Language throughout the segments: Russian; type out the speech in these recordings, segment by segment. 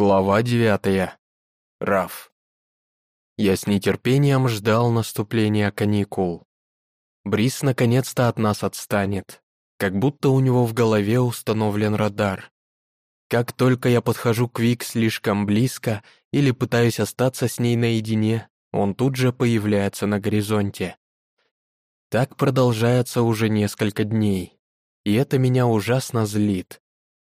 Глава девятая. Раф. Я с нетерпением ждал наступления каникул. Брис наконец-то от нас отстанет, как будто у него в голове установлен радар. Как только я подхожу к Вик слишком близко или пытаюсь остаться с ней наедине, он тут же появляется на горизонте. Так продолжается уже несколько дней, и это меня ужасно злит.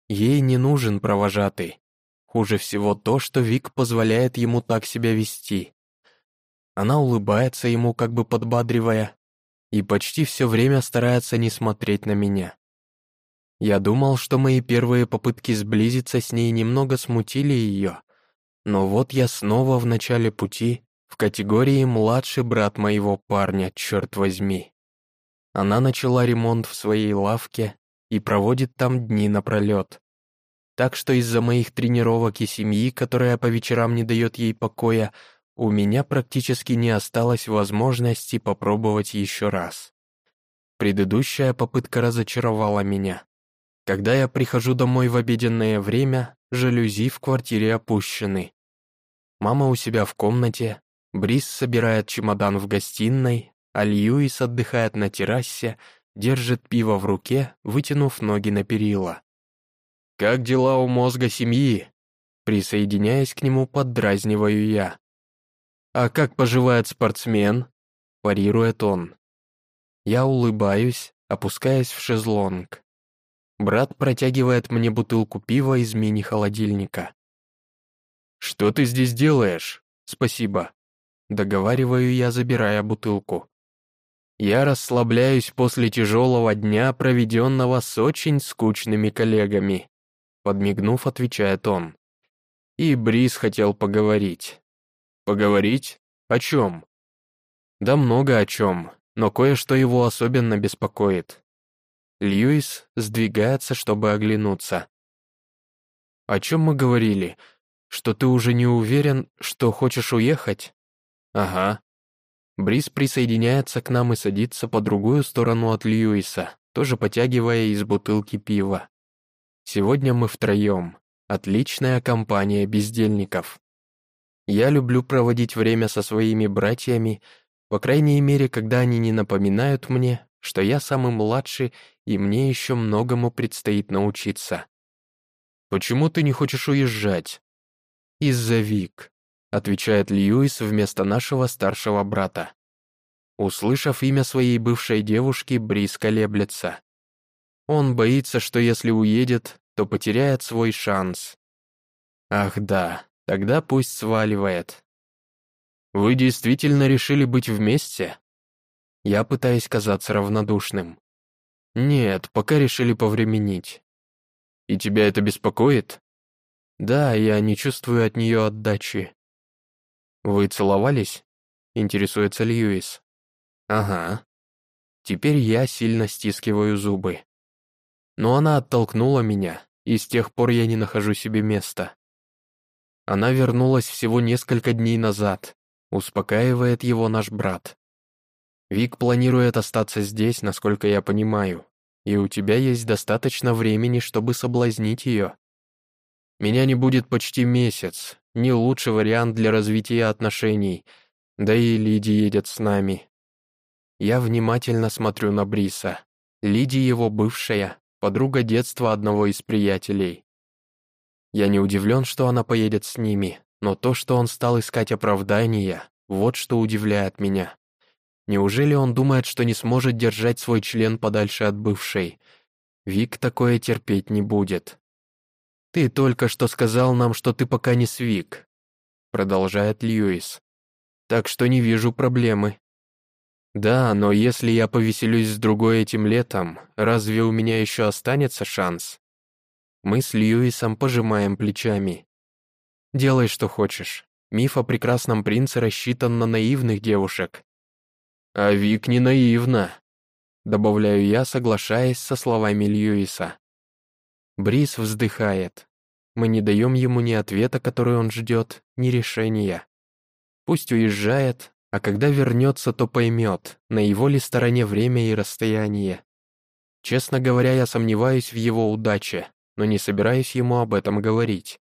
Ей не нужен провожатый, Хуже всего то, что Вик позволяет ему так себя вести. Она улыбается ему, как бы подбадривая, и почти все время старается не смотреть на меня. Я думал, что мои первые попытки сблизиться с ней немного смутили ее, но вот я снова в начале пути, в категории «младший брат моего парня», черт возьми. Она начала ремонт в своей лавке и проводит там дни напролет. Так что из-за моих тренировок и семьи, которая по вечерам не дает ей покоя, у меня практически не осталось возможности попробовать еще раз. Предыдущая попытка разочаровала меня. Когда я прихожу домой в обеденное время, жалюзи в квартире опущены. Мама у себя в комнате, Брис собирает чемодан в гостиной, а Льюис отдыхает на террасе, держит пиво в руке, вытянув ноги на перила. «Как дела у мозга семьи?» Присоединяясь к нему, поддразниваю я. «А как поживает спортсмен?» парирует он. Я улыбаюсь, опускаясь в шезлонг. Брат протягивает мне бутылку пива из мини-холодильника. «Что ты здесь делаешь?» «Спасибо». Договариваю я, забирая бутылку. Я расслабляюсь после тяжелого дня, проведенного с очень скучными коллегами. Подмигнув, отвечает он. И Брис хотел поговорить. Поговорить? О чем? Да много о чем, но кое-что его особенно беспокоит. Льюис сдвигается, чтобы оглянуться. «О чем мы говорили? Что ты уже не уверен, что хочешь уехать?» «Ага». Брис присоединяется к нам и садится по другую сторону от Льюиса, тоже потягивая из бутылки пива. Сегодня мы втроем. Отличная компания бездельников. Я люблю проводить время со своими братьями, по крайней мере, когда они не напоминают мне, что я самый младший и мне еще многому предстоит научиться. «Почему ты не хочешь уезжать?» «Из-за Вик», — отвечает Льюис вместо нашего старшего брата. Услышав имя своей бывшей девушки, Брис колеблется. Он боится, что если уедет, то потеряет свой шанс. Ах да, тогда пусть сваливает. Вы действительно решили быть вместе? Я пытаюсь казаться равнодушным. Нет, пока решили повременить. И тебя это беспокоит? Да, я не чувствую от нее отдачи. Вы целовались? Интересуется Льюис. Ага. Теперь я сильно стискиваю зубы. Но она оттолкнула меня, и с тех пор я не нахожу себе места. Она вернулась всего несколько дней назад, успокаивает его наш брат. Вик планирует остаться здесь, насколько я понимаю, и у тебя есть достаточно времени, чтобы соблазнить ее. Меня не будет почти месяц, не лучший вариант для развития отношений, да и Лиди едет с нами. Я внимательно смотрю на Бриса. Лиди его бывшая, подруга детства одного из приятелей. Я не удивлен, что она поедет с ними, но то, что он стал искать оправдания, вот что удивляет меня. Неужели он думает, что не сможет держать свой член подальше от бывшей? Вик такое терпеть не будет. «Ты только что сказал нам, что ты пока не с Вик», продолжает Льюис. «Так что не вижу проблемы. Да, но если я повеселюсь с другой этим летом, разве у меня еще останется шанс? Мы с Льюисом пожимаем плечами. Делай, что хочешь. Миф о прекрасном принце рассчитан на наивных девушек. А Вик не наивна, добавляю я, соглашаясь со словами Льюиса. Брис вздыхает. Мы не даем ему ни ответа, который он ждет, ни решения. Пусть уезжает, а когда вернется, то поймет, на его ли стороне время и расстояние. Честно говоря, я сомневаюсь в его удаче, но не собираюсь ему об этом говорить.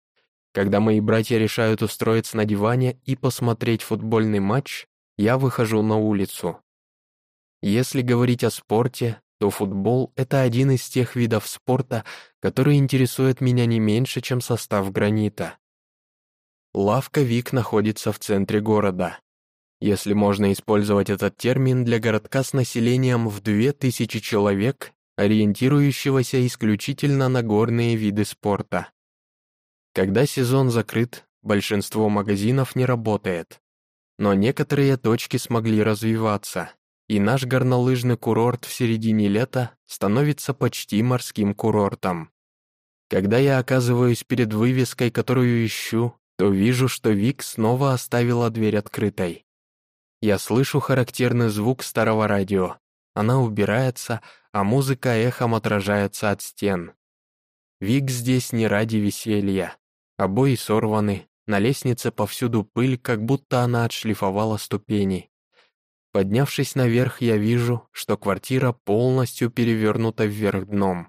Когда мои братья решают устроиться на диване и посмотреть футбольный матч, я выхожу на улицу. Если говорить о спорте, то футбол — это один из тех видов спорта, который интересует меня не меньше, чем состав гранита. Лавка Вик находится в центре города. Если можно использовать этот термин для городка с населением в 2000 человек, ориентирующегося исключительно на горные виды спорта. Когда сезон закрыт, большинство магазинов не работает. Но некоторые точки смогли развиваться, и наш горнолыжный курорт в середине лета становится почти морским курортом. Когда я оказываюсь перед вывеской, которую ищу, то вижу, что Вик снова оставила дверь открытой. Я слышу характерный звук старого радио. Она убирается, а музыка эхом отражается от стен. Вик здесь не ради веселья. Обои сорваны, на лестнице повсюду пыль, как будто она отшлифовала ступени. Поднявшись наверх, я вижу, что квартира полностью перевернута вверх дном.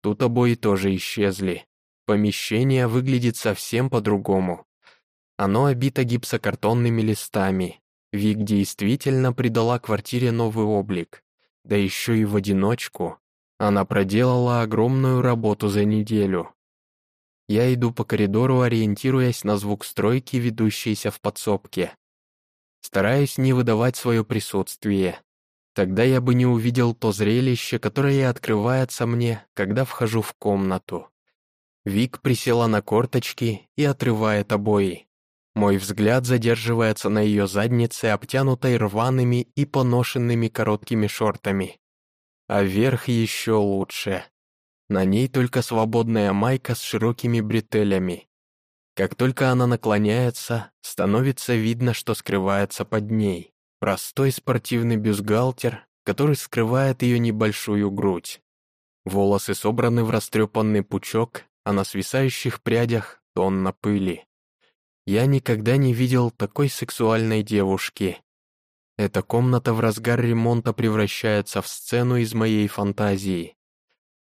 Тут обои тоже исчезли. Помещение выглядит совсем по-другому. Оно обито гипсокартонными листами, Вик действительно придала квартире новый облик, да еще и в одиночку. Она проделала огромную работу за неделю. Я иду по коридору, ориентируясь на звук стройки, ведущейся в подсобке. Стараюсь не выдавать свое присутствие. Тогда я бы не увидел то зрелище, которое открывается мне, когда вхожу в комнату. Вик присела на корточки и отрывает обои. Мой взгляд задерживается на ее заднице, обтянутой рваными и поношенными короткими шортами. А верх еще лучше. На ней только свободная майка с широкими бретелями. Как только она наклоняется, становится видно, что скрывается под ней. Простой спортивный бюстгальтер, который скрывает ее небольшую грудь. Волосы собраны в растрепанный пучок, а на свисающих прядях тонна пыли. Я никогда не видел такой сексуальной девушки. Эта комната в разгар ремонта превращается в сцену из моей фантазии.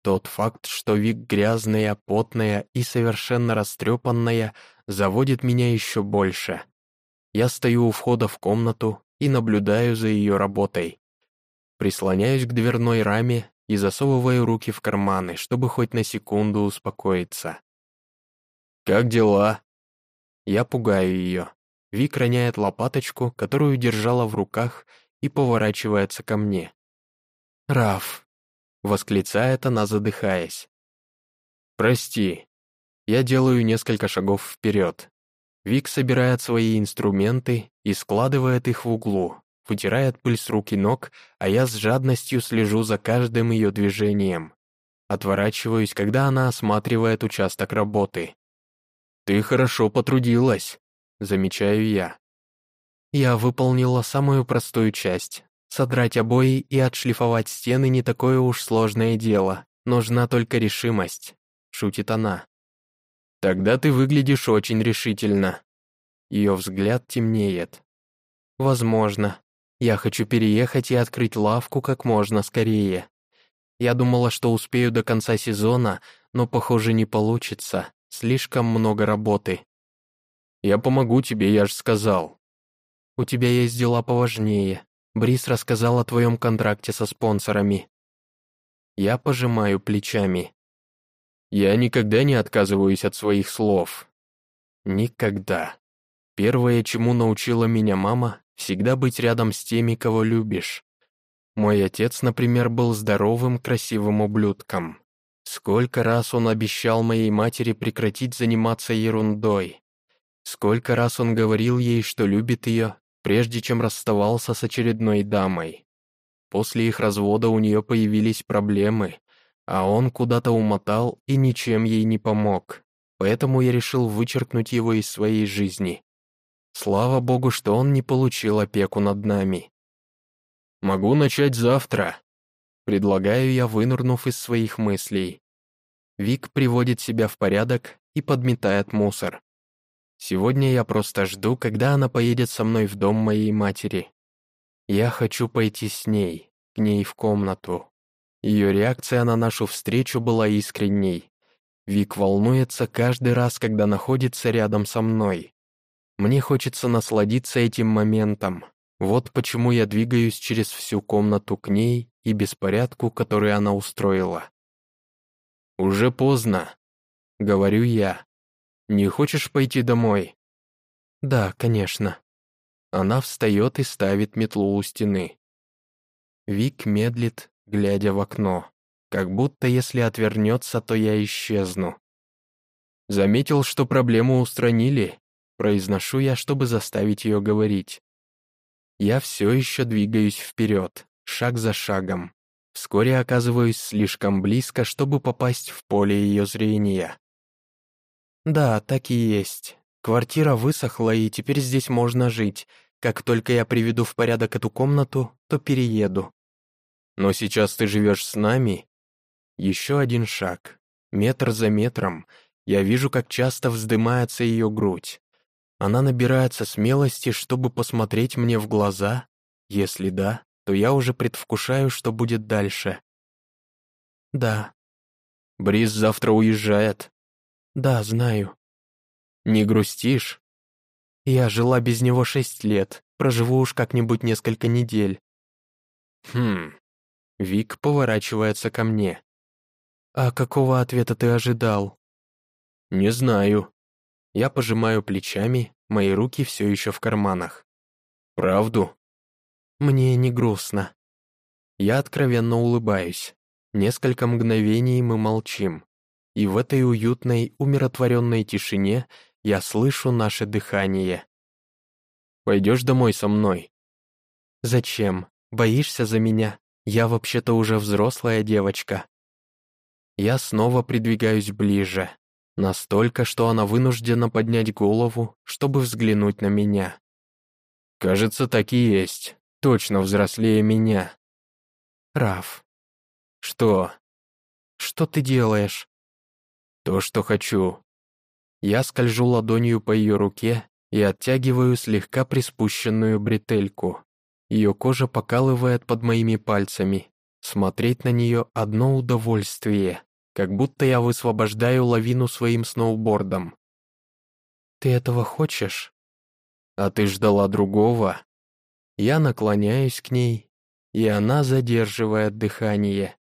Тот факт, что Вик грязная, потная и совершенно растрепанная, заводит меня еще больше. Я стою у входа в комнату и наблюдаю за ее работой. Прислоняюсь к дверной раме и засовываю руки в карманы, чтобы хоть на секунду успокоиться. «Как дела?» Я пугаю ее. Вик роняет лопаточку, которую держала в руках, и поворачивается ко мне. «Раф!» — восклицает она, задыхаясь. «Прости». Я делаю несколько шагов вперед. Вик собирает свои инструменты и складывает их в углу, вытирает пыль с рук и ног, а я с жадностью слежу за каждым ее движением. Отворачиваюсь, когда она осматривает участок работы. «Ты хорошо потрудилась», — замечаю я. Я выполнила самую простую часть. Содрать обои и отшлифовать стены не такое уж сложное дело. Нужна только решимость, шутит она. Тогда ты выглядишь очень решительно. Ее взгляд темнеет. Возможно. Я хочу переехать и открыть лавку как можно скорее. Я думала, что успею до конца сезона, но, похоже, не получится. Слишком много работы. Я помогу тебе, я же сказал. У тебя есть дела поважнее. Брис рассказал о твоем контракте со спонсорами. Я пожимаю плечами. Я никогда не отказываюсь от своих слов. Никогда. Первое, чему научила меня мама, всегда быть рядом с теми, кого любишь. Мой отец, например, был здоровым, красивым ублюдком. Сколько раз он обещал моей матери прекратить заниматься ерундой. Сколько раз он говорил ей, что любит ее, прежде чем расставался с очередной дамой. После их развода у нее появились проблемы, а он куда-то умотал и ничем ей не помог. Поэтому я решил вычеркнуть его из своей жизни. Слава богу, что он не получил опеку над нами. «Могу начать завтра», Предлагаю я, вынырнув из своих мыслей. Вик приводит себя в порядок и подметает мусор. Сегодня я просто жду, когда она поедет со мной в дом моей матери. Я хочу пойти с ней, к ней в комнату. Ее реакция на нашу встречу была искренней. Вик волнуется каждый раз, когда находится рядом со мной. Мне хочется насладиться этим моментом. Вот почему я двигаюсь через всю комнату к ней и беспорядку, который она устроила. «Уже поздно», — говорю я. «Не хочешь пойти домой?» «Да, конечно». Она встает и ставит метлу у стены. Вик медлит, глядя в окно, как будто если отвернется, то я исчезну. Заметил, что проблему устранили, произношу я, чтобы заставить ее говорить. Я все еще двигаюсь вперед, шаг за шагом. Вскоре оказываюсь слишком близко, чтобы попасть в поле ее зрения. Да, так и есть. Квартира высохла, и теперь здесь можно жить. Как только я приведу в порядок эту комнату, то перееду. Но сейчас ты живешь с нами. Еще один шаг. Метр за метром. Я вижу, как часто вздымается ее грудь. Она набирается смелости, чтобы посмотреть мне в глаза? Если да, то я уже предвкушаю, что будет дальше. Да. Бриз завтра уезжает. Да, знаю. Не грустишь? Я жила без него шесть лет, проживу уж как-нибудь несколько недель. Хм. Вик поворачивается ко мне. А какого ответа ты ожидал? Не знаю. Я пожимаю плечами, мои руки все еще в карманах. «Правду?» «Мне не грустно». Я откровенно улыбаюсь. Несколько мгновений мы молчим. И в этой уютной, умиротворенной тишине я слышу наше дыхание. «Пойдешь домой со мной?» «Зачем? Боишься за меня? Я вообще-то уже взрослая девочка». Я снова придвигаюсь ближе, Настолько, что она вынуждена поднять голову, чтобы взглянуть на меня. Кажется, так и есть. Точно взрослее меня. Раф. Что? Что ты делаешь? То, что хочу. Я скольжу ладонью по ее руке и оттягиваю слегка приспущенную бретельку. Ее кожа покалывает под моими пальцами. Смотреть на нее одно удовольствие как будто я высвобождаю лавину своим сноубордом. «Ты этого хочешь?» «А ты ждала другого?» Я наклоняюсь к ней, и она задерживает дыхание.